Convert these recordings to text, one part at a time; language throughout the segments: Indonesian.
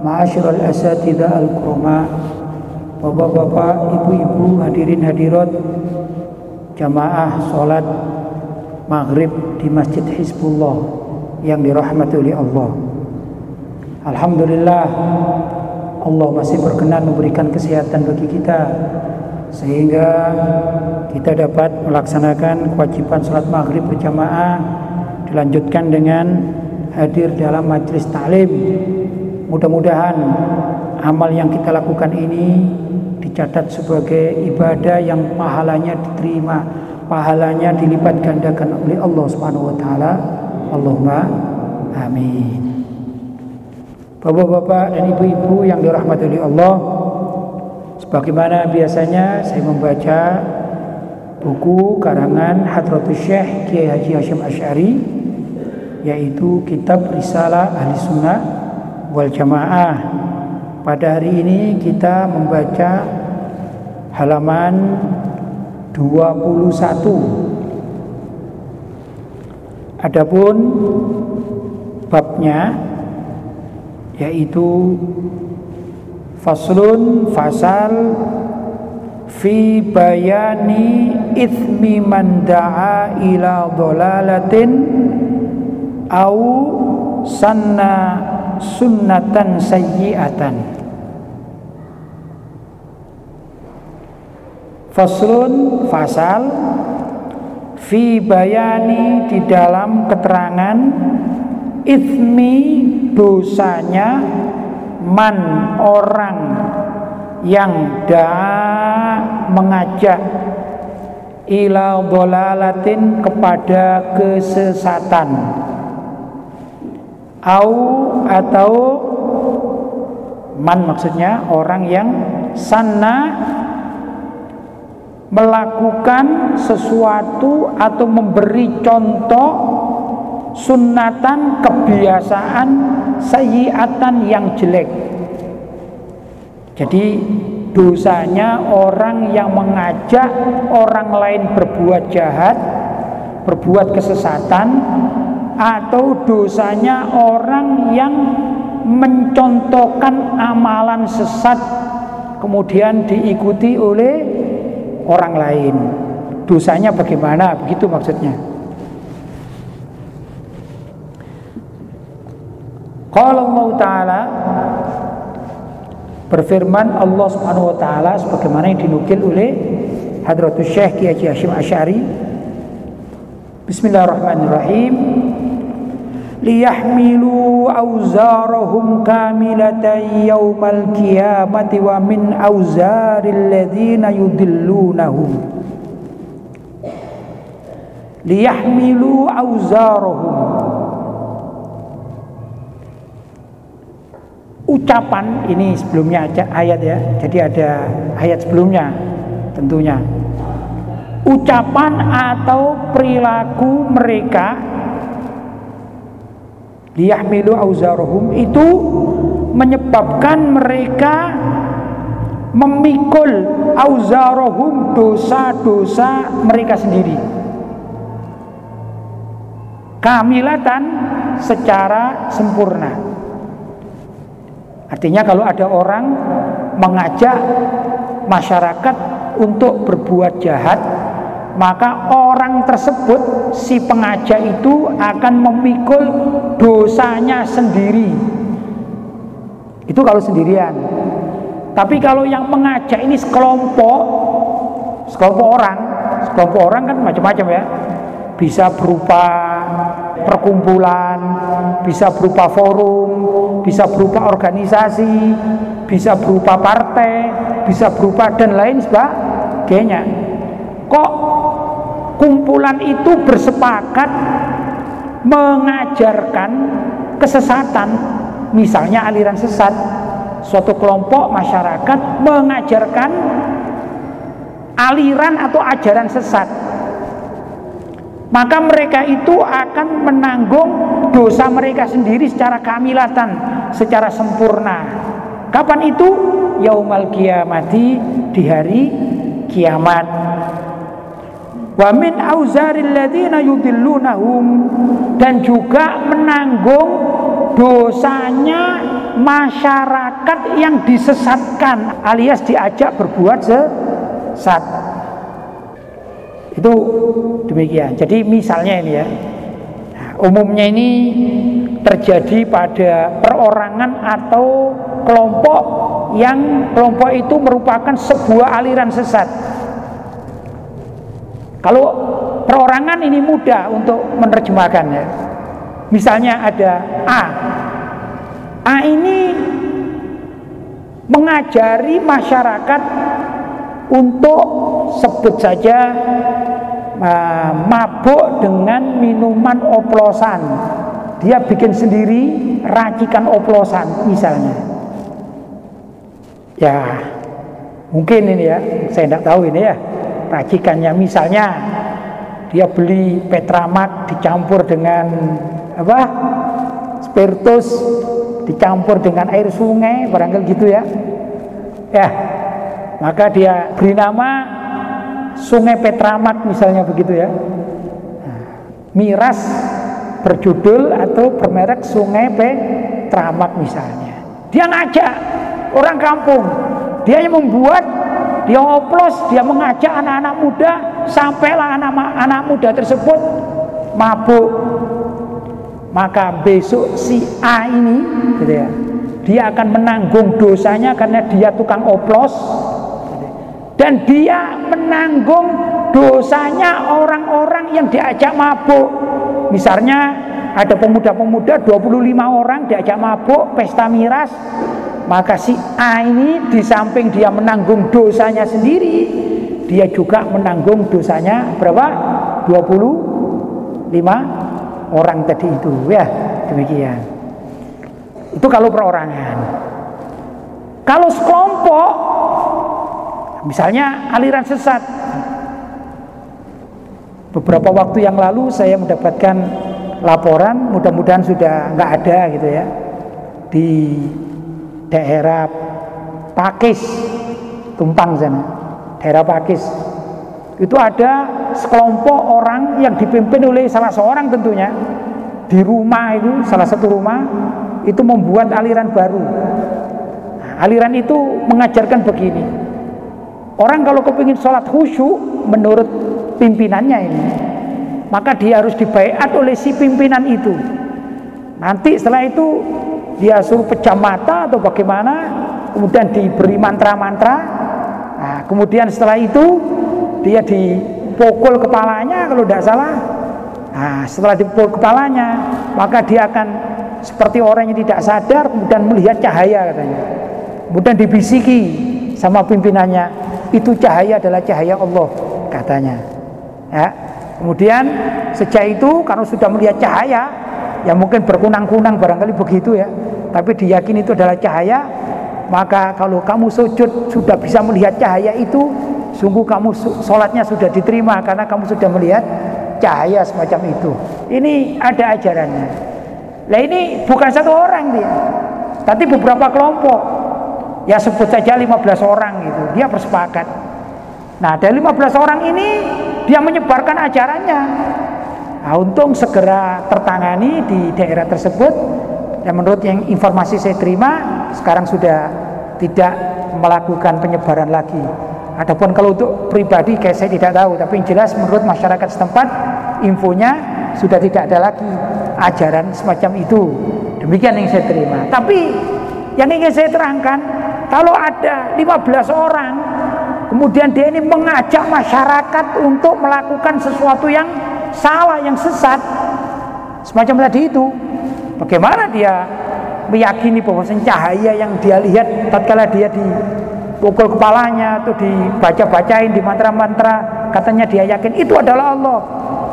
Ma'asyiral asatidha al-kurama Bapak-bapak, ibu-ibu, hadirin hadirat Jamaah sholat maghrib di Masjid Hizbullah yang dirahmati oleh Allah. Alhamdulillah Allah masih berkenan memberikan kesehatan bagi kita sehingga kita dapat melaksanakan kewajiban sholat maghrib berjamaah dilanjutkan dengan hadir dalam majelis taklim. Mudah-mudahan amal yang kita lakukan ini dicatat sebagai ibadah yang pahalanya diterima pahalanya dilipat gandakan oleh Allah Subhanahu wa taala. Allahumma amin. Bapak-bapak dan ibu-ibu yang dirahmati oleh Allah, sebagaimana biasanya saya membaca buku karangan Hadratus Syekh Kiai Haji Hashim Asy'ari yaitu kitab Risalah Ahli Sunnah wal Jamaah. Pada hari ini kita membaca halaman 21 Adapun babnya yaitu faslun fasal fi bayani ithmi man da'a ila dhalalatin au sanna sunnatan sayyi'atan. Faslun fasal fi bayani di dalam keterangan ithmi dosanya man orang yang dah mengajak ila dolalatin kepada kesesatan au atau man maksudnya orang yang sana melakukan sesuatu atau memberi contoh sunatan kebiasaan sayiatan yang jelek. Jadi dosanya orang yang mengajak orang lain berbuat jahat berbuat kesesatan atau dosanya orang yang mencontohkan amalan sesat kemudian diikuti oleh orang lain. Dosanya bagaimana? Begitu maksudnya. Kalau Allah Ta'ala berfirman Allah Subhanahu wa taala sebagaimana yang dinukil oleh Hadratus Syekh Kiai Hasyim Asy'ari Bismillahirrahmanirrahim liyahmilu awzarahum kamilatan yaumal qiyamati wa min awzaril ladzina yudillunahum liyahmilu awzarahum ucapan ini sebelumnya aja ayat ya. Jadi ada ayat sebelumnya tentunya. Ucapan atau perilaku mereka liyahmilu auzarohum itu menyebabkan mereka memikul auzarohum dosa-dosa mereka sendiri. Kamilatan secara sempurna. Artinya kalau ada orang mengajak masyarakat untuk berbuat jahat maka orang tersebut si pengajak itu akan memikul dosanya sendiri. Itu kalau sendirian. Tapi kalau yang mengajak ini sekelompok sekelompok orang sekelompok orang kan macam-macam ya. Bisa berupa perkumpulan bisa berupa forum bisa berupa organisasi bisa berupa partai bisa berupa dan lain sebagainya. Kok kumpulan itu bersepakat mengajarkan kesesatan misalnya aliran sesat suatu kelompok masyarakat mengajarkan aliran atau ajaran sesat maka mereka itu akan menanggung dosa mereka sendiri secara kamilatan, secara sempurna. Kapan itu? Yaumal kiamati di hari kiamat. Wa min auzaril ladzina yudillunahum dan juga menanggung dosanya masyarakat yang disesatkan alias diajak berbuat sesat. Itu demikian. Jadi misalnya ini ya, nah, umumnya ini terjadi pada perorangan atau kelompok yang kelompok itu merupakan sebuah aliran sesat. Kalau perorangan ini mudah untuk menerjemahkannya. Misalnya ada A. A ini mengajari masyarakat untuk sebut saja uh, mabuk dengan minuman oplosan dia bikin sendiri racikan oplosan misalnya ya mungkin ini ya saya tidak tahu ini ya racikannya misalnya dia beli petramak dicampur dengan apa spiritus dicampur dengan air sungai barangkali gitu ya ya maka dia beri nama Sungai Petramak misalnya begitu ya. Miras berjudul atau bermerek Sungai Petramak misalnya. Dia ngajak orang kampung, dia yang membuat, dia oplos, dia mengajak anak-anak muda, sampailah anak-anak muda tersebut mabuk. Maka besok si A ini, gitu ya, dia akan menanggung dosanya karena dia tukang oplos, dan dia menanggung dosanya orang-orang yang diajak mabuk misalnya ada pemuda-pemuda 25 orang diajak mabuk pesta miras. Maka si A ini di samping dia menanggung dosanya sendiri dia juga menanggung dosanya berapa? 25 orang tadi itu. Ya demikian. Itu kalau perorangan. Kalau sekelompok Misalnya aliran sesat. Beberapa waktu yang lalu saya mendapatkan laporan, mudah-mudahan sudah nggak ada gitu ya, di daerah Pakis, Tumpang sana, daerah Pakis. Itu ada sekelompok orang yang dipimpin oleh salah seorang tentunya di rumah itu, salah satu rumah itu membuat aliran baru. Nah, aliran itu mengajarkan begini, Orang kalau kepingin sholat khusyuk menurut pimpinannya ini, maka dia harus dibaiat oleh si pimpinan itu. Nanti setelah itu dia suruh pejam mata atau bagaimana, kemudian diberi mantra-mantra. Nah, kemudian setelah itu dia dipukul kepalanya kalau tidak salah. Nah, setelah dipukul kepalanya, maka dia akan seperti orang yang tidak sadar kemudian melihat cahaya katanya. Kemudian dibisiki sama pimpinannya, itu cahaya adalah cahaya Allah katanya ya kemudian sejak itu karena sudah melihat cahaya yang mungkin berkunang-kunang barangkali begitu ya. Tapi diyakini itu adalah cahaya maka kalau kamu sujud sudah bisa melihat cahaya itu sungguh kamu sholatnya sudah diterima karena kamu sudah melihat cahaya semacam itu. Ini ada ajarannya. Nah ini bukan satu orang dia tapi beberapa kelompok. Ya sebut saja 15 orang gitu dia bersepakat. Nah dari 15 orang ini dia menyebarkan ajarannya. Nah untung segera tertangani di daerah tersebut. Dan menurut yang informasi saya terima sekarang sudah tidak melakukan penyebaran lagi. Adapun kalau untuk pribadi kayak saya tidak tahu. Tapi yang jelas menurut masyarakat setempat infonya sudah tidak ada lagi ajaran semacam itu. Demikian yang saya terima. Tapi yang ingin saya terangkan kalau ada 15 orang, kemudian dia ini mengajak masyarakat untuk melakukan sesuatu yang salah, yang sesat, semacam tadi itu, bagaimana dia meyakini bahwa cahaya yang dia lihat tatkala dia dipukul kepalanya atau dibaca-bacain di mantra-mantra, katanya dia yakin itu adalah Allah.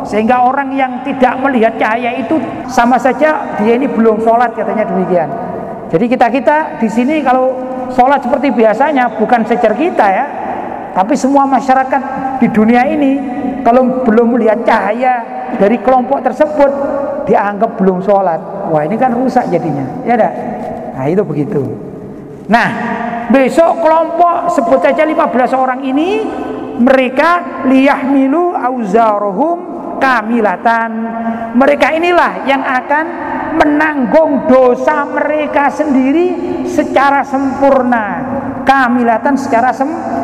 Sehingga orang yang tidak melihat cahaya itu sama saja dia ini belum sholat katanya demikian. Jadi kita-kita di sini kalau sholat seperti biasanya bukan sejar kita ya, tapi semua masyarakat di dunia ini kalau belum melihat cahaya dari kelompok tersebut dianggap belum sholat. Wah ini kan rusak jadinya, ya dah. Nah itu begitu. Nah besok kelompok sebut saja 15 orang ini mereka liyahmilu auzarohum kamilatan. Mereka inilah yang akan menanggung dosa mereka sendiri secara sempurna. Kamilatan secara sempurna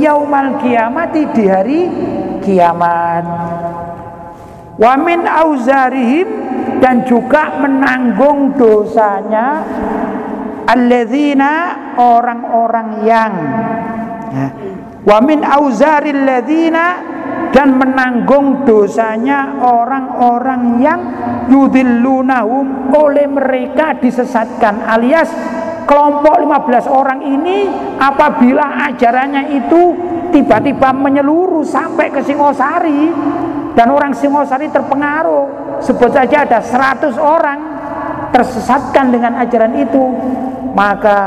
yaumal kiamati di hari kiamat. Wa min auzarihim dan juga menanggung dosanya alladzina orang-orang yang ya, wa min auzaril ladzina dan menanggung dosanya orang-orang yang yudillunahum oleh mereka disesatkan alias kelompok 15 orang ini apabila ajarannya itu tiba-tiba menyeluruh sampai ke Singosari dan orang Singosari terpengaruh sebut saja ada 100 orang tersesatkan dengan ajaran itu maka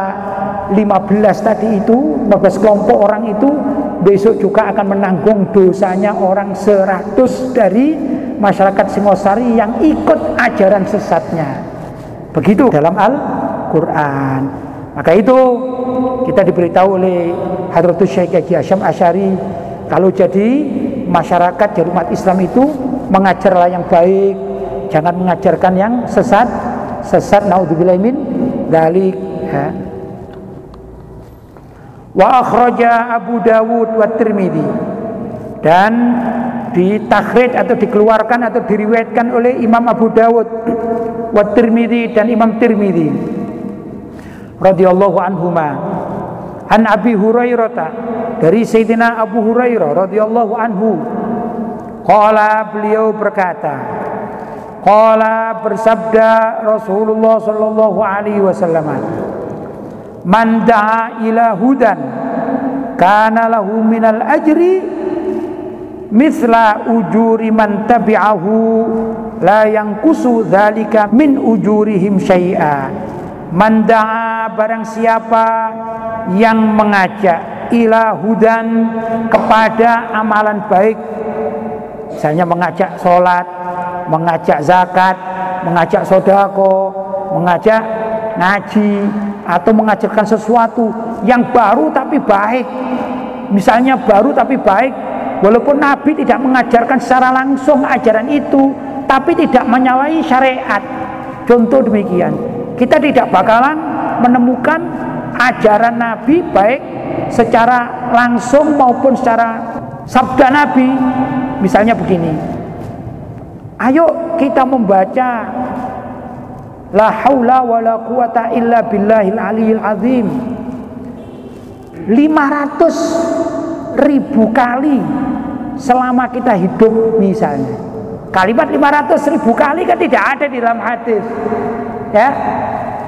15 tadi itu 15 kelompok orang itu besok juga akan menanggung dosanya orang 100 dari masyarakat Singosari yang ikut ajaran sesatnya. Begitu dalam Al-Quran. Maka itu kita diberitahu oleh Hadratus Syekh Haji Hashim Asyari kalau jadi masyarakat jadi umat Islam itu mengajarlah yang baik jangan mengajarkan yang sesat sesat naudzubillah min dalik ya. wa akhraja Abu Dawud wa Tirmidzi. Dan ditakhrij atau dikeluarkan atau diriwayatkan oleh Imam Abu Dawud wa Tirmidzi dan Imam Tirmidzi radhiyallahu anhuma. An Abi Hurairah dari Sayyidina Abu Hurairah radhiyallahu anhu. Qala beliau berkata Qala bersabda Rasulullah sallallahu alaihi wasallam Man da'a ila hudan kana lahu minal ajri misla ujuri man tabi'ahu la yankusu dzalika min ujurihim syai'a Man da'a barang siapa yang mengajak ila hudan kepada amalan baik misalnya mengajak sholat mengajak zakat, mengajak sodako, mengajak ngaji, atau mengajarkan sesuatu yang baru tapi baik. Misalnya baru tapi baik, walaupun Nabi tidak mengajarkan secara langsung ajaran itu, tapi tidak menyalahi syariat. Contoh demikian, kita tidak bakalan menemukan ajaran Nabi baik secara langsung maupun secara sabda Nabi. Misalnya begini, Ayo kita membaca La haula wa la quwata illa billahil aliyil azim 500 ribu kali selama kita hidup misalnya. Kalimat 500 ribu kali kan tidak ada di dalam hadis ya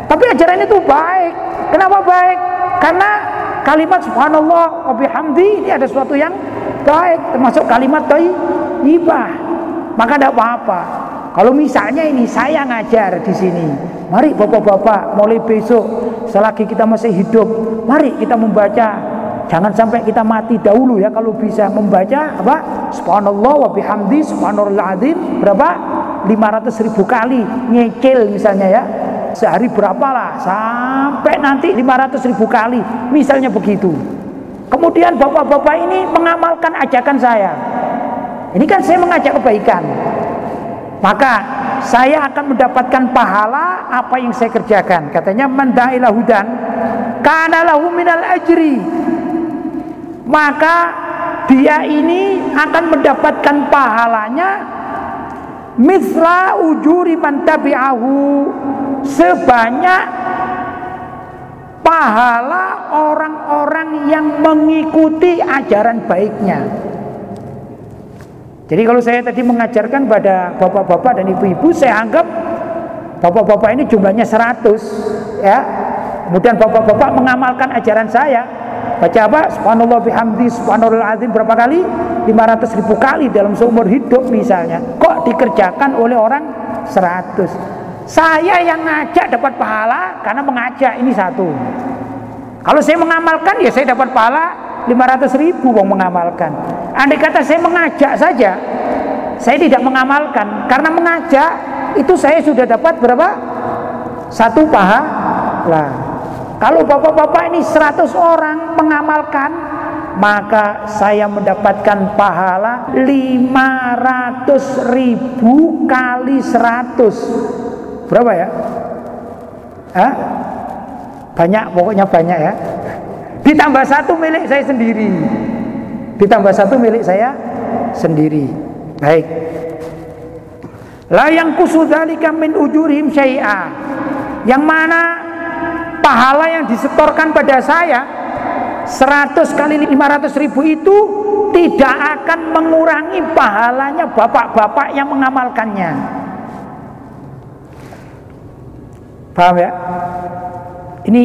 tapi ajaran itu baik kenapa baik karena kalimat subhanallah wa bihamdi ini ada sesuatu yang baik termasuk kalimat thayyibah maka tidak apa-apa. Kalau misalnya ini saya ngajar di sini, mari bapak-bapak mulai besok selagi kita masih hidup, mari kita membaca. Jangan sampai kita mati dahulu ya kalau bisa membaca apa? Subhanallah wa bihamdi subhanallah azim berapa? 500 ribu kali nyekil misalnya ya sehari berapa lah sampai nanti 500 ribu kali misalnya begitu kemudian bapak-bapak ini mengamalkan ajakan saya ini kan saya mengajak kebaikan. Maka saya akan mendapatkan pahala apa yang saya kerjakan. Katanya mandailah hudan kana lahu ajri. Maka dia ini akan mendapatkan pahalanya misla ujuri man tabi'ahu sebanyak pahala orang-orang yang mengikuti ajaran baiknya. Jadi kalau saya tadi mengajarkan pada bapak-bapak dan ibu-ibu, saya anggap bapak-bapak ini jumlahnya 100 ya. Kemudian bapak-bapak mengamalkan ajaran saya. Baca apa? Subhanallah bihamdi subhanallah azim berapa kali? 500 ribu kali dalam seumur hidup misalnya. Kok dikerjakan oleh orang 100? Saya yang ngajak dapat pahala karena mengajak ini satu. Kalau saya mengamalkan ya saya dapat pahala 500 ribu wong mengamalkan. Andai kata saya mengajak saja, saya tidak mengamalkan karena mengajak itu saya sudah dapat berapa? Satu pahala. Kalau bapak-bapak ini 100 orang mengamalkan maka saya mendapatkan pahala 500 ribu kali 100 berapa ya? Hah? banyak pokoknya banyak ya. Ditambah satu milik saya sendiri. Ditambah satu milik saya sendiri. Baik. La yang kusudalika min ujurihim syai'a. Yang mana pahala yang disetorkan pada saya 100 kali 500 ribu itu tidak akan mengurangi pahalanya bapak-bapak yang mengamalkannya. Paham ya? Ini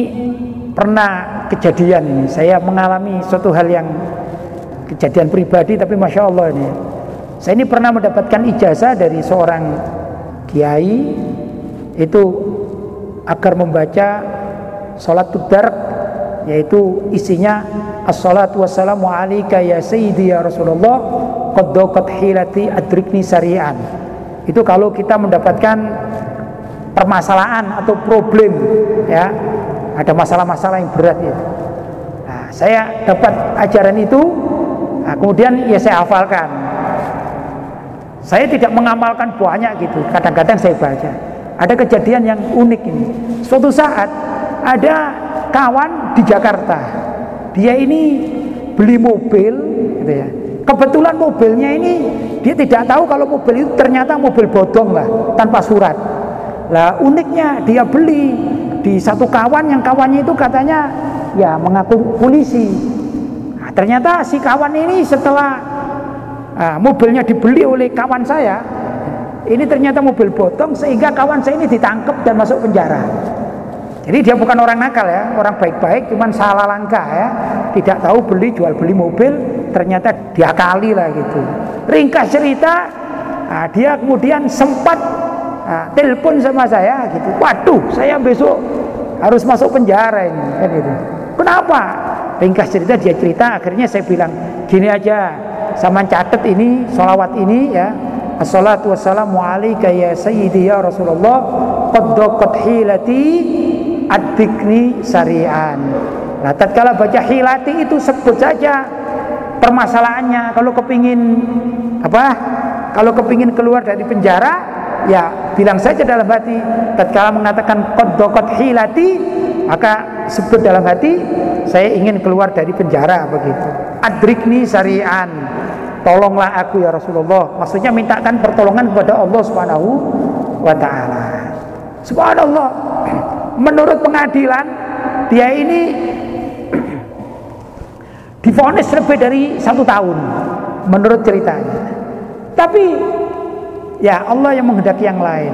pernah kejadian ini. Saya mengalami suatu hal yang kejadian pribadi tapi masya Allah ini. Saya ini pernah mendapatkan ijazah dari seorang kiai itu agar membaca salat tudar yaitu isinya as-salatu wassalamu alayka ya sayyidi ya Rasulullah qad daqat hilati adrikni sarian. Itu kalau kita mendapatkan permasalahan atau problem ya ada masalah-masalah yang berat itu. Nah, saya dapat ajaran itu nah, kemudian ya saya hafalkan. Saya tidak mengamalkan banyak gitu kadang-kadang saya baca. Ada kejadian yang unik ini. Suatu saat ada kawan di Jakarta. Dia ini beli mobil gitu ya. Kebetulan mobilnya ini dia tidak tahu kalau mobil itu ternyata mobil bodong lah tanpa surat. Lah uniknya dia beli di satu kawan yang kawannya itu katanya ya mengaku polisi. Nah, ternyata si kawan ini setelah ah, mobilnya dibeli oleh kawan saya ini ternyata mobil bodong sehingga kawan saya ini ditangkap dan masuk penjara jadi dia bukan orang nakal ya, orang baik-baik, cuman salah langkah ya. Tidak tahu beli jual beli mobil, ternyata diakali lah gitu. Ringkas cerita, nah, dia kemudian sempat nah, telepon sama saya gitu. Waduh, saya besok harus masuk penjara ini, kan gitu. Kenapa? Ringkas cerita dia cerita, akhirnya saya bilang gini aja, sama catat ini, solawat ini ya. Assalatu wassalamu alaika ya sayyidi ya Rasulullah Qad hilati ad-dikni syari'an. Nah, tatkala baca hilati itu sebut saja permasalahannya. Kalau kepingin apa? Kalau kepingin keluar dari penjara, ya bilang saja dalam hati. Tatkala mengatakan qad hilati, maka sebut dalam hati saya ingin keluar dari penjara begitu. Adrikni syari'an. Tolonglah aku ya Rasulullah. Maksudnya mintakan pertolongan kepada Allah Subhanahu wa taala. Subhanallah menurut pengadilan dia ini difonis lebih dari satu tahun menurut ceritanya. Tapi ya Allah yang menghendaki yang lain.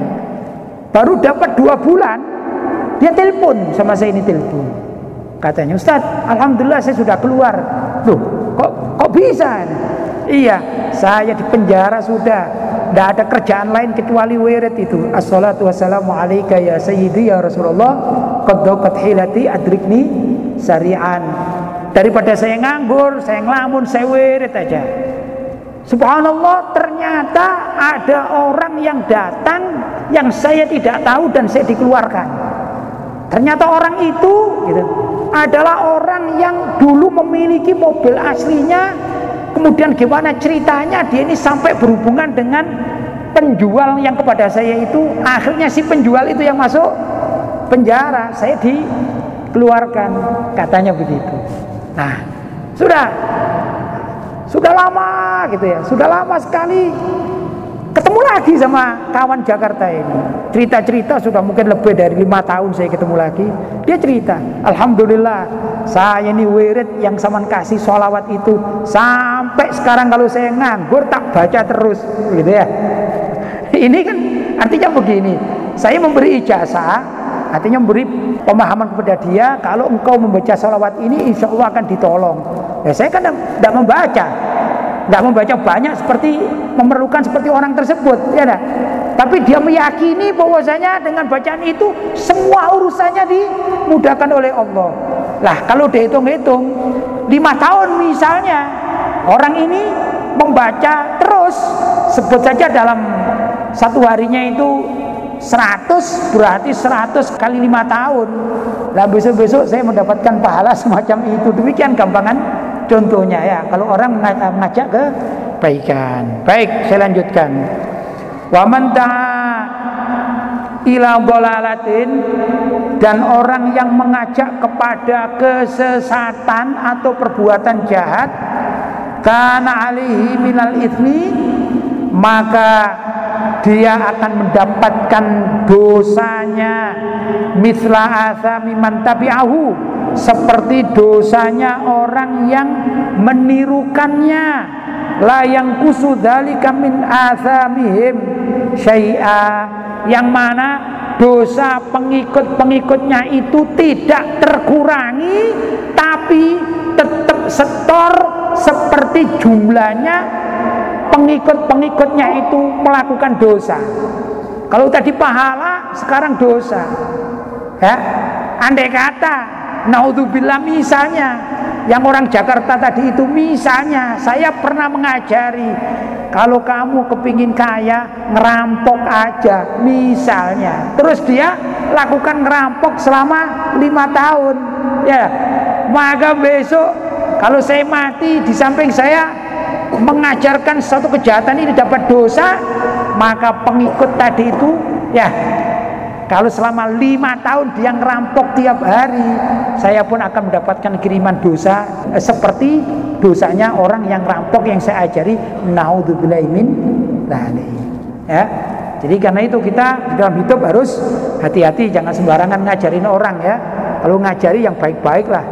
Baru dapat dua bulan dia telepon sama saya ini telepon. Katanya Ustadz Alhamdulillah saya sudah keluar. Loh kok kok bisa? Iya saya di penjara sudah tidak ada kerjaan lain kecuali wirid itu. Assalatu wassalamu alaika ya sayyidi ya Rasulullah. Qad hilati adrikni syari'an. Daripada saya nganggur, saya ngelamun, saya wirid aja. Subhanallah ternyata ada orang yang datang yang saya tidak tahu dan saya dikeluarkan. Ternyata orang itu gitu, adalah orang yang dulu memiliki mobil aslinya Kemudian gimana ceritanya dia ini sampai berhubungan dengan penjual yang kepada saya itu? Akhirnya si penjual itu yang masuk penjara saya dikeluarkan katanya begitu. Nah sudah. Sudah lama gitu ya sudah lama sekali ketemu lagi sama kawan Jakarta ini. Cerita-cerita sudah mungkin lebih dari lima tahun saya ketemu lagi. Dia cerita Alhamdulillah saya ini wirid yang sama kasih sholawat itu sampai sekarang kalau saya nganggur tak baca terus gitu ya. Ini kan artinya begini saya memberi ijazah artinya memberi pemahaman kepada dia kalau engkau membaca sholawat ini insya Allah akan ditolong. Ya saya kan tidak membaca. Nggak membaca banyak seperti memerlukan seperti orang tersebut ya dah tapi dia meyakini bahwasanya dengan bacaan itu semua urusannya dimudahkan oleh Allah. Lah kalau dihitung-hitung lima tahun misalnya orang ini membaca terus sebut saja dalam satu harinya itu 100 berarti 100 kali lima tahun. Lah besok-besok saya mendapatkan pahala semacam itu. Demikian gampangan contohnya ya. Kalau orang mengajak ke kebaikan. Baik, saya lanjutkan. Wa man ila bolalatin dan orang yang mengajak kepada kesesatan atau perbuatan jahat karena alihi minal ithmi maka dia akan mendapatkan dosanya misla asami man tabi'ahu seperti dosanya orang yang menirukannya. La yang kusudhalika min athamihim syai'a. Yang mana dosa pengikut-pengikutnya itu tidak terkurangi tapi tetap setor seperti jumlahnya pengikut-pengikutnya itu melakukan dosa. Kalau tadi pahala sekarang dosa. Ya andai kata naudzubillah misalnya. Yang orang Jakarta tadi itu misalnya. Saya pernah mengajari kalau kamu kepingin kaya ngerampok aja misalnya. Terus dia lakukan ngerampok selama lima tahun. Ya maka besok kalau saya mati di samping saya mengajarkan satu kejahatan ini dapat dosa maka pengikut tadi itu ya kalau selama lima tahun dia ngerampok tiap hari, saya pun akan mendapatkan kiriman dosa eh, seperti dosanya orang yang rampok yang saya ajari. Naudzubillahimin Ya. Jadi karena itu kita dalam hidup harus hati-hati, jangan sembarangan ngajarin orang ya. Kalau ngajari yang baik-baik lah.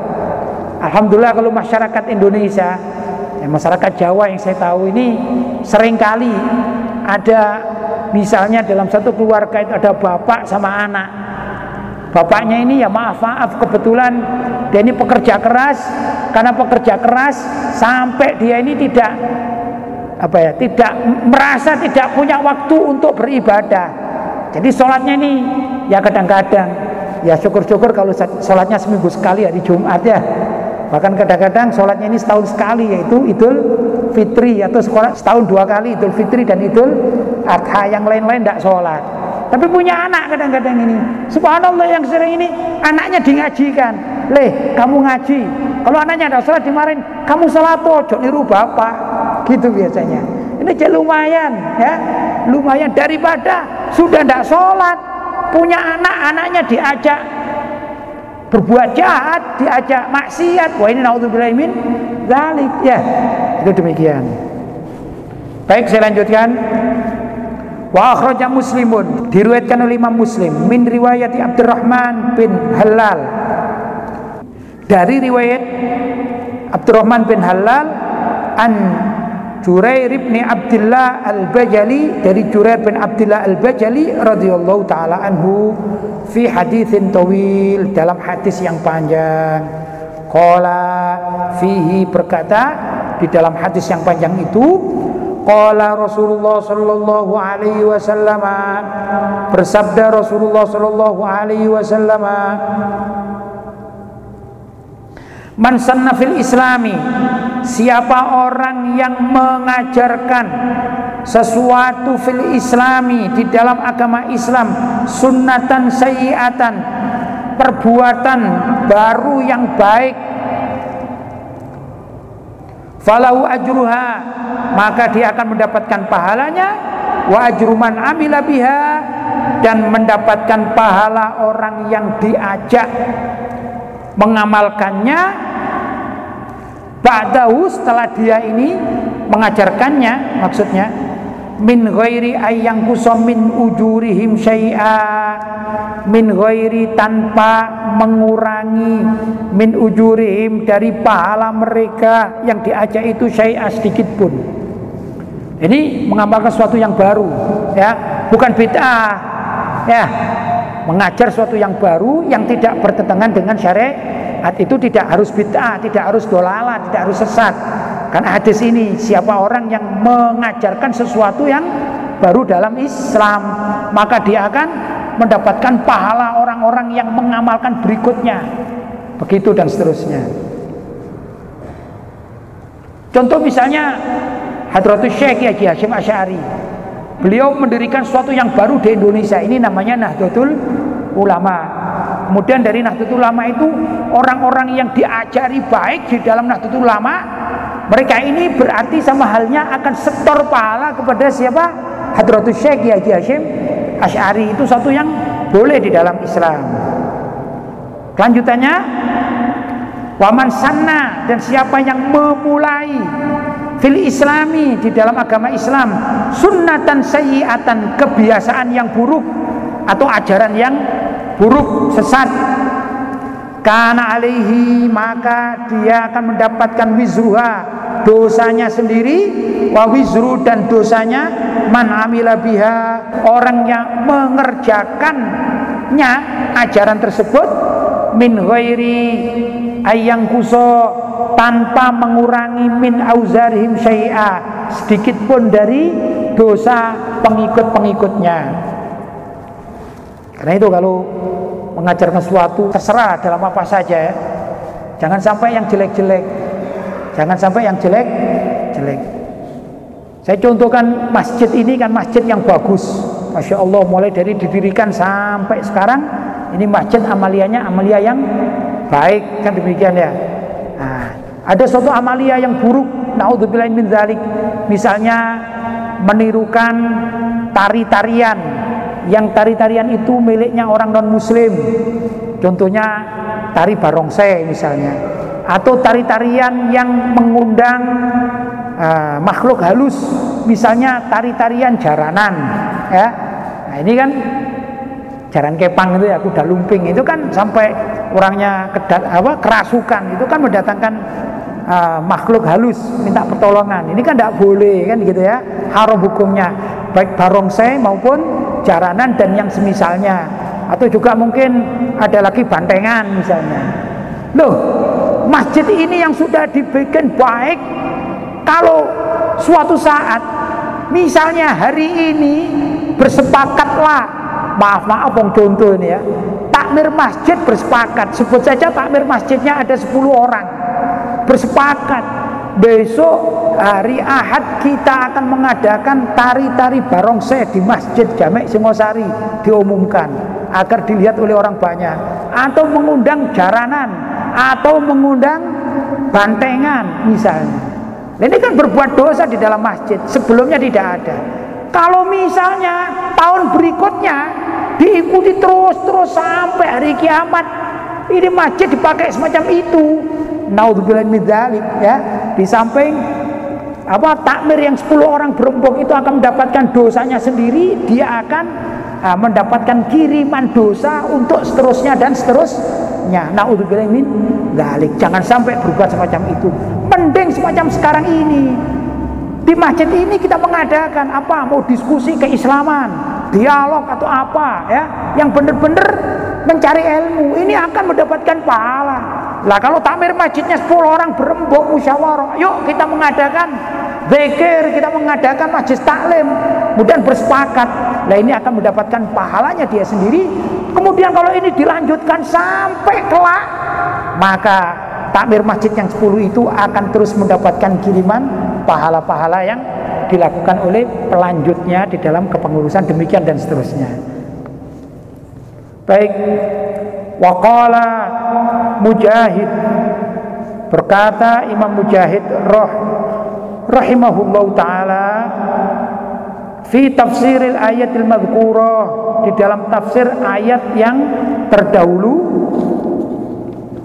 Alhamdulillah kalau masyarakat Indonesia, ya masyarakat Jawa yang saya tahu ini sering kali ada Misalnya dalam satu keluarga itu ada bapak sama anak. Bapaknya ini ya maaf maaf kebetulan dia ini pekerja keras karena pekerja keras sampai dia ini tidak apa ya tidak merasa tidak punya waktu untuk beribadah. Jadi sholatnya ini ya kadang-kadang ya syukur-syukur kalau sholatnya seminggu sekali hari Jumat ya Bahkan kadang-kadang sholatnya ini setahun sekali yaitu Idul Fitri atau sekolah setahun dua kali Idul Fitri dan Idul Adha yang lain-lain tidak sholat. Tapi punya anak kadang-kadang ini. Subhanallah yang sering ini anaknya dingajikan. Leh, kamu ngaji. Kalau anaknya ada sholat dimarahin, kamu sholat ojo niru bapak. Gitu biasanya. Ini jadi lumayan ya. Lumayan daripada sudah tidak sholat. Punya anak, anaknya diajak berbuat jahat, diajak maksiat. Wah ini naudzubillah min zalik. Ya, itu demikian. Baik, saya lanjutkan. Wa akhraja Muslimun diriwayatkan oleh Imam Muslim min riwayat Abdurrahman bin Halal. Dari riwayat Abdurrahman bin Halal an Jurair bin Abdullah Al-Bajali dari Jurair bin Abdullah Al-Bajali radhiyallahu taala anhu fi haditsin tawil dalam hadis yang panjang. Qala fihi berkata di dalam hadis yang panjang itu qala Rasulullah sallallahu alaihi wasallam bersabda Rasulullah sallallahu alaihi wasallam Man sanna fil islami Siapa orang yang mengajarkan sesuatu fil islami di dalam agama Islam sunnatan sayiatan perbuatan baru yang baik falahu ajruha maka dia akan mendapatkan pahalanya wa ajruman amila biha dan mendapatkan pahala orang yang diajak mengamalkannya ba'dahu setelah dia ini mengajarkannya maksudnya min ghairi ayyang min ujurihim syai'a min ghairi tanpa mengurangi min ujurihim dari pahala mereka yang diajak itu syai'a sedikit pun. Ini mengamalkan sesuatu yang baru ya. Bukan bid'ah ya. Mengajar sesuatu yang baru yang tidak bertentangan dengan syariat itu tidak harus bid'ah tidak harus dolalah tidak harus sesat. Karena hadis ini siapa orang yang mengajarkan sesuatu yang baru dalam Islam maka dia akan mendapatkan pahala orang-orang yang mengamalkan berikutnya. Begitu dan seterusnya. Contoh misalnya Hadratus Syekh Haji Hashim Asy'ari. Beliau mendirikan sesuatu yang baru di Indonesia. Ini namanya Nahdlatul Ulama kemudian dari Nahdlatul Ulama itu orang-orang yang diajari baik di dalam Nahdlatul Ulama mereka ini berarti sama halnya akan setor pahala kepada siapa? Hadratus Syekh Haji Hashim Ash'ari itu satu yang boleh di dalam Islam. Kelanjutannya Waman sana dan siapa yang memulai fil islami di dalam agama Islam sunnatan sayyiatan kebiasaan yang buruk atau ajaran yang buruk sesat. Karena alaihi maka dia akan mendapatkan wizruha dosanya sendiri. Wa wizru dan dosanya man amila biha orang yang mengerjakannya ajaran tersebut min ghairi ayang kuso tanpa mengurangi min auzarihim syai'a. Sedikit pun dari dosa pengikut-pengikutnya karena itu kalau mengajarkan sesuatu terserah dalam apa saja ya. Jangan sampai yang jelek-jelek. Jangan sampai yang jelek-jelek. Saya contohkan masjid ini kan masjid yang bagus. Masya Allah mulai dari didirikan sampai sekarang ini masjid amalianya amalia yang baik kan demikian ya. Nah, ada suatu amalia yang buruk. Naudzubillah min dzalik. Misalnya menirukan tari-tarian yang tari-tarian itu miliknya orang non muslim contohnya tari barongsai misalnya. Atau tari-tarian yang mengundang uh, makhluk halus. Misalnya tari-tarian jaranan ya. Nah ini kan jaran kepang itu ya kuda lumping. Itu kan sampai orangnya kedat, apa kerasukan. Itu kan mendatangkan uh, makhluk halus minta pertolongan. Ini kan tidak boleh kan gitu ya haram hukumnya baik barongsai maupun jaranan dan yang semisalnya. Atau juga mungkin ada lagi bantengan misalnya. Loh masjid ini yang sudah dibikin baik kalau suatu saat misalnya hari ini bersepakatlah maaf maaf bang contoh ini ya takmir masjid bersepakat sebut saja takmir masjidnya ada 10 orang bersepakat besok hari Ahad kita akan mengadakan tari-tari barongsai di Masjid Jamek Singosari diumumkan agar dilihat oleh orang banyak. Atau mengundang jaranan atau mengundang bantengan misalnya. Ini kan berbuat dosa di dalam masjid sebelumnya tidak ada. Kalau misalnya tahun berikutnya diikuti terus-terus sampai hari kiamat ini masjid dipakai semacam itu naudzubillah min ya. Di samping apa takmir yang 10 orang berembuk itu akan mendapatkan dosanya sendiri dia akan uh, mendapatkan kiriman dosa untuk seterusnya dan seterusnya. Naudzubillah min dzalik. Jangan sampai berbuat semacam itu. Mending semacam sekarang ini. Di masjid ini kita mengadakan apa mau diskusi keislaman dialog atau apa ya. Yang benar-benar mencari ilmu ini akan mendapatkan pahala lah kalau takmir masjidnya 10 orang berembuk musyawarah, yuk kita mengadakan zikir, kita mengadakan majlis taklim, kemudian bersepakat. Lah ini akan mendapatkan pahalanya dia sendiri. Kemudian kalau ini dilanjutkan sampai kelak, maka takmir masjid yang 10 itu akan terus mendapatkan kiriman pahala-pahala yang dilakukan oleh pelanjutnya di dalam kepengurusan demikian dan seterusnya. Baik, Waqala Mujahid. Berkata Imam Mujahid roh rahimahullah taala fi tafsiril ayatil madhkurah di dalam tafsir ayat yang terdahulu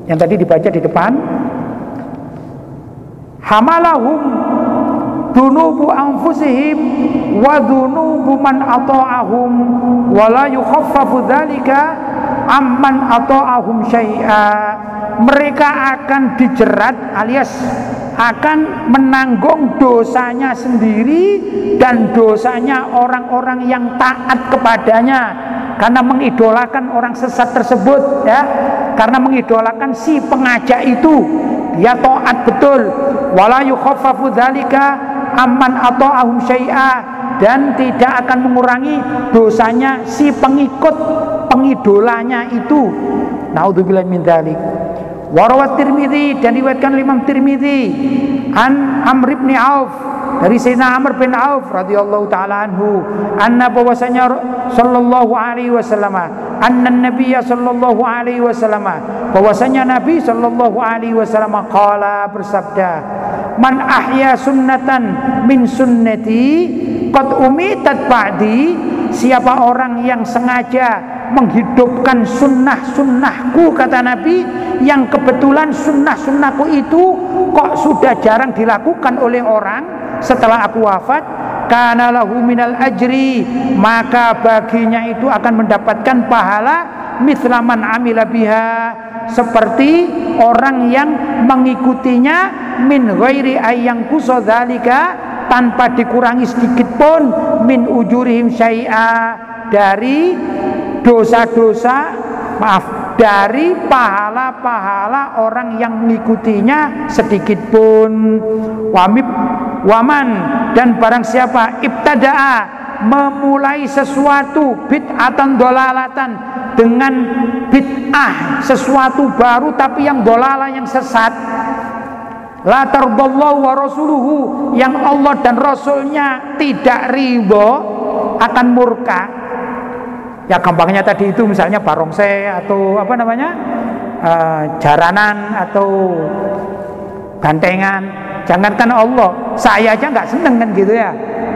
yang tadi dibaca di depan. Hamalahum dunubu anfusihim wa dunubu man ata'ahum wa la yukhaffafu dzalika amman atau ahum syai'a. Mereka akan dijerat alias akan menanggung dosanya sendiri dan dosanya orang-orang yang taat kepadanya. Karena mengidolakan orang sesat tersebut ya. Karena mengidolakan si pengajak itu. Dia taat betul. Wala yukhaffafu dzalika amman atau ahum syai'a dan tidak akan mengurangi dosanya si pengikut pengidolanya itu. Naudzubillah min dzalik. Warawat Tirmidzi dan riwayatkan Imam Tirmidzi an Amr bin Auf dari Sayyidina Amr bin Auf radhiyallahu taala anhu anna bahwasanya sallallahu alaihi wasallam anna nabiyya sallallahu alaihi wasallam bahwasanya Nabi sallallahu alaihi wasallam qala bersabda man ahya sunnatan min sunnati qad umitat ba'di siapa orang yang sengaja menghidupkan sunnah-sunnahku kata Nabi yang kebetulan sunnah-sunnahku itu kok sudah jarang dilakukan oleh orang setelah aku wafat karena lahu minal ajri maka baginya itu akan mendapatkan pahala mislaman amila biha seperti orang yang mengikutinya min ghairi ayyang kusadzalika tanpa dikurangi sedikit pun min ujurihim syai'a dari dosa-dosa maaf dari pahala-pahala orang yang mengikutinya sedikit pun. Wamib waman dan barang siapa ibtada'a memulai sesuatu bid'atan dolalatan dengan bid'ah sesuatu baru tapi yang dolala yang sesat la tardallahu wa rasuluhu yang Allah dan Rasulnya tidak ridho akan murka ya gampangnya tadi itu misalnya barongse atau apa namanya uh, jaranan atau gantengan Jangankan Allah, saya aja nggak seneng kan gitu ya.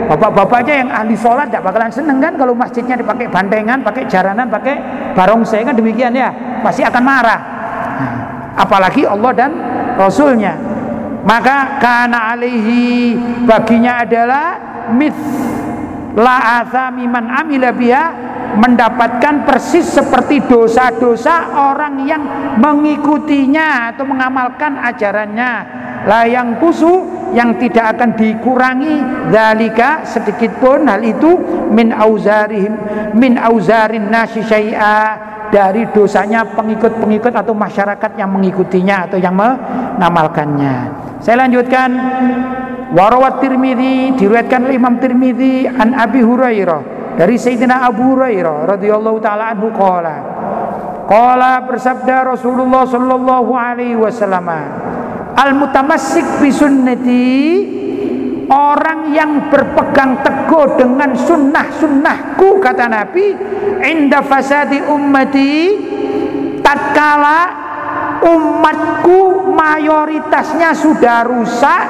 Bapak-bapak aja yang ahli sholat tidak bakalan seneng kan kalau masjidnya dipakai bandengan, pakai jaranan, pakai barongsai kan demikian ya. Pasti akan marah. Nah, apalagi Allah dan Rasulnya. Maka karena alaihi baginya adalah mit la miman amila biha mendapatkan persis seperti dosa-dosa orang yang mengikutinya atau mengamalkan ajarannya. Layang kusu yang tidak akan dikurangi. Dalika sedikit pun hal itu min auzarihim min auzarin nasi syai'a dari dosanya pengikut-pengikut atau masyarakat yang mengikutinya atau yang menamalkannya. Saya lanjutkan warawat Tirmidzi diriwayatkan oleh Imam Tirmidzi an Abi Hurairah dari Sayyidina Abu Hurairah radhiyallahu taala anhu qala qala bersabda Rasulullah sallallahu alaihi wasallam al mutamassik bi sunnati orang yang berpegang teguh dengan sunnah-sunnahku kata Nabi inda fasadi ummati tatkala umatku mayoritasnya sudah rusak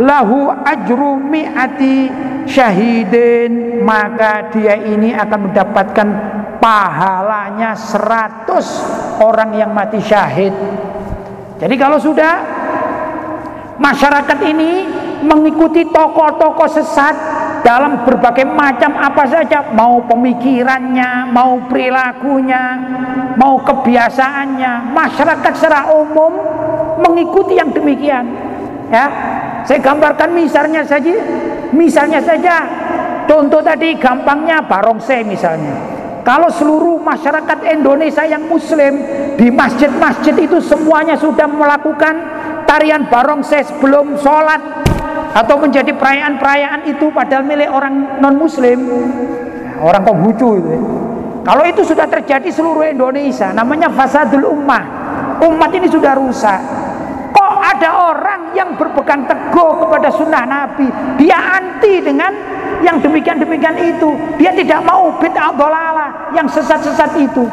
lahu ajru mi'ati syahidin maka dia ini akan mendapatkan pahalanya 100 orang yang mati syahid. Jadi kalau sudah masyarakat ini mengikuti tokoh-tokoh sesat dalam berbagai macam apa saja, mau pemikirannya, mau perilakunya, mau kebiasaannya, masyarakat secara umum mengikuti yang demikian. Ya, saya gambarkan misalnya saja, misalnya saja, contoh tadi gampangnya barongsai misalnya. Kalau seluruh masyarakat Indonesia yang muslim di masjid-masjid itu semuanya sudah melakukan tarian barongsai sebelum sholat atau menjadi perayaan-perayaan itu padahal milik orang non muslim orang Konghucu itu kalau itu sudah terjadi seluruh Indonesia namanya fasadul ummah umat ini sudah rusak kok ada orang yang berpegang teguh kepada sunnah Nabi dia anti dengan yang demikian-demikian itu. Dia tidak mau bid'ah dolala yang sesat-sesat itu.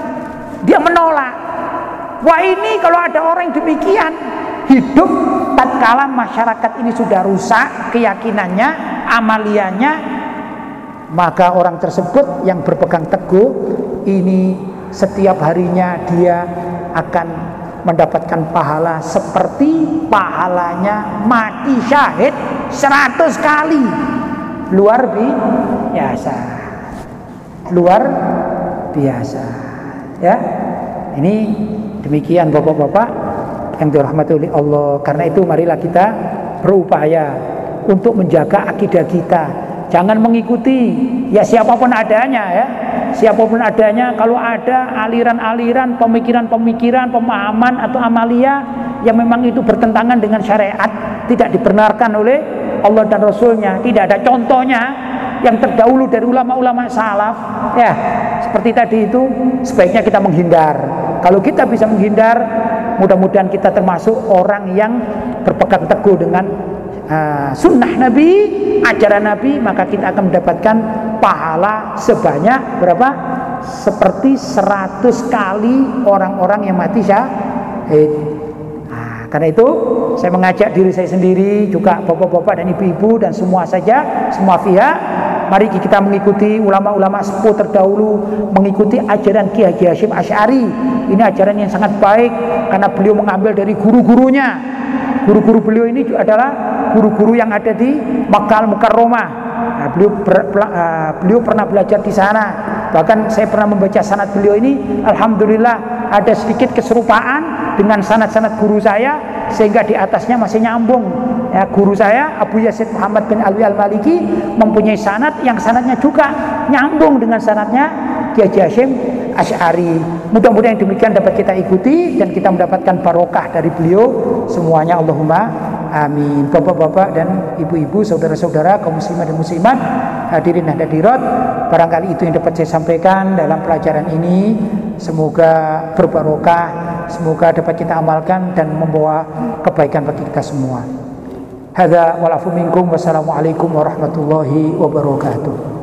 Dia menolak. Wah ini kalau ada orang demikian hidup tatkala masyarakat ini sudah rusak keyakinannya, amaliannya, maka orang tersebut yang berpegang teguh ini setiap harinya dia akan mendapatkan pahala seperti pahalanya mati syahid 100 kali. Luar biasa. Luar biasa. Ya ini demikian bapak-bapak yang dirahmati oleh Allah. Karena itu marilah kita berupaya untuk menjaga akidah kita. Jangan mengikuti ya siapa pun adanya ya. Siapa pun adanya kalau ada aliran-aliran pemikiran-pemikiran pemahaman atau amalia yang memang itu bertentangan dengan syariat tidak dibenarkan oleh Allah dan Rasulnya. Tidak ada contohnya yang terdahulu dari ulama-ulama salaf ya. Seperti tadi itu sebaiknya kita menghindar. Kalau kita bisa menghindar mudah-mudahan kita termasuk orang yang berpegang teguh dengan uh, sunnah Nabi ajaran Nabi maka kita akan mendapatkan pahala sebanyak berapa? Seperti 100 kali orang-orang yang mati syahid karena itu saya mengajak diri saya sendiri juga bapak-bapak dan ibu-ibu dan semua saja semua pihak Mari kita mengikuti ulama-ulama sepuh terdahulu, mengikuti ajaran Ki Haji Hashim Asy'ari. Ini ajaran yang sangat baik karena beliau mengambil dari guru-gurunya. Guru-guru beliau ini adalah guru-guru yang ada di Makkah Mukarramah. Nah, beliau ber, uh, beliau pernah belajar di sana. Bahkan saya pernah membaca sanad beliau ini, alhamdulillah ada sedikit keserupaan dengan sanad-sanad guru saya sehingga di atasnya masih nyambung ya, guru saya Abu Yazid Muhammad bin Alwi Al-Maliki mempunyai sanat yang sanatnya juga nyambung dengan sanatnya Kiai Hashim Asy'ari. Mudah-mudahan demikian dapat kita ikuti dan kita mendapatkan barokah dari beliau semuanya Allahumma amin. Bapak-bapak dan ibu-ibu, saudara-saudara kaum muslimah dan muslimat, hadirin dan hadirat, barangkali itu yang dapat saya sampaikan dalam pelajaran ini. Semoga berbarokah, semoga dapat kita amalkan dan membawa kebaikan bagi kita semua. Hadza walafu minkum wassalamualaikum warahmatullahi wabarakatuh.